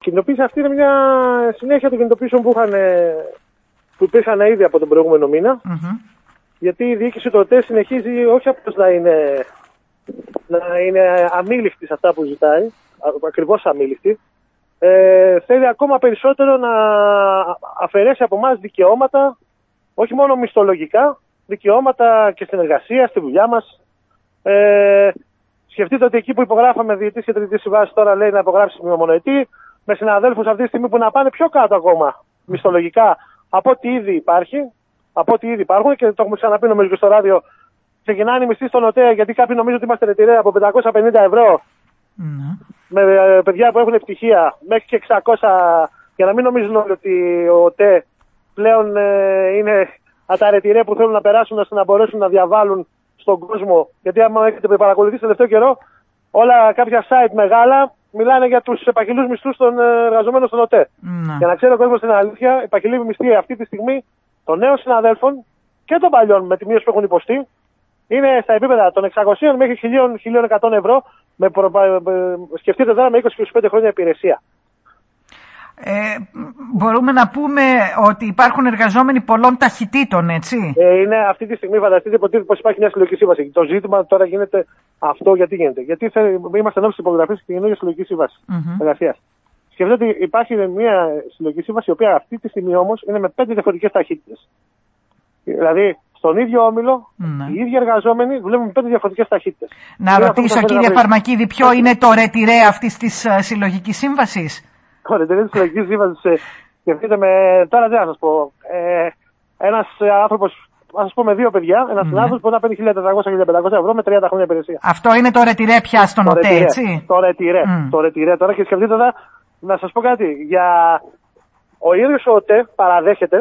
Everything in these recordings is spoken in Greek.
Η κινητοποίηση αυτή είναι μια συνέχεια των κινητοποίησεων που, είχαν, που υπήρχαν ήδη από τον προηγούμενο μήνα. Γιατί η διοίκηση του ΟΤΕ συνεχίζει όχι απλώς να είναι, να είναι αμήλικτη σε αυτά που ζητάει, ακριβώς αμήλικτη, ε, θέλει ακόμα περισσότερο να αφαιρέσει από εμάς δικαιώματα, όχι μόνο μισθολογικά, δικαιώματα και στην εργασία, στη δουλειά μας. Ε, σκεφτείτε ότι εκεί που υπογράφαμε διετή και τρίτη συμβάση, τώρα λέει να υπογράψει μονοετή, με συναδέλφους αυτή τη στιγμή που να πάνε πιο κάτω ακόμα μισθολογικά από ό,τι ήδη υπάρχει, από ό,τι ήδη υπάρχουν και το έχουμε ξαναπεί νομίζω και στο ράδιο. Ξεκινάνε οι μισθοί στον ΟΤΕ γιατί κάποιοι νομίζουν ότι είμαστε ρετηρέ από 550 ευρώ ναι. με ε, παιδιά που έχουν πτυχία μέχρι και 600 για να μην νομίζουν όλοι ότι ο ΟΤΕ πλέον ε, είναι αταρετηρέ που θέλουν να περάσουν ώστε να μπορέσουν να διαβάλουν στον κόσμο. Γιατί άμα έχετε παρακολουθήσει το τελευταίο καιρό, όλα κάποια site μεγάλα μιλάνε για τους επαχυλού μισθούς των ε, εργαζομένων στον ΟΤΕ. Ναι. Για να ξέρει ο κόσμος την αλήθεια, επαχυλή μισθή αυτή τη στιγμή των νέων συναδέλφων και των παλιών με τη μείωση που έχουν υποστεί είναι στα επίπεδα των 600 μέχρι 1.100 ευρώ. Με προ... Σκεφτείτε τώρα με 20-25 χρόνια υπηρεσία. Ε, μπορούμε να πούμε ότι υπάρχουν εργαζόμενοι πολλών ταχυτήτων, έτσι; Ε, είναι αυτή τη στιγμή, φανταστείτε, υποτίθεται πως υπάρχει μια συλλογική σύμβαση. Το ζήτημα τώρα γίνεται αυτό γιατί γίνεται. Γιατί θα, είμαστε ενώπιση υπογραφής και καινούργια συλλογική σύμβαση mm-hmm. εργασίας. Σκεφτείτε ότι υπάρχει μια συλλογική σύμβαση, η οποία αυτή τη στιγμή όμως είναι με πέντε διαφορετικές ταχύτητες. Δηλαδή, στον ίδιο όμιλο, ναι. οι ίδιοι εργαζόμενοι δουλεύουν με πέντε διαφορετικές ταχύτητες. Να ρωτήσω, κύριε Φαρμακίδη, ποιο είναι το ρετυρέ αυτής της ε, συλλογικής σύμβασης; Το ρετυρέ τη συλλογική σύμβαση, ε, σκεφτείτε με. Τώρα δεν θα σας πω. Ε, ένας άνθρωπο Α πούμε δύο παιδιά, ένας συνάδελφο μπορεί να παίρνει 1.400-1.500 ευρώ με 30 χρόνια υπηρεσία. Αυτό είναι το ρετυρέ πια στον ΟΤΕ, έτσι; Το ρετυρέ. Mm. Το ρετυρέ τώρα και σκεφτείτε τώρα, να σας πω κάτι. Για... Ο ίδιος ο ΟΤΕ παραδέχεται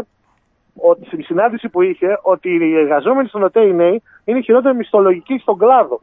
ότι στην συνάντηση που είχε ότι οι εργαζόμενοι στον ΟΤΕ οι νέοι είναι η χειρότερη μισθολογική στον κλάδο.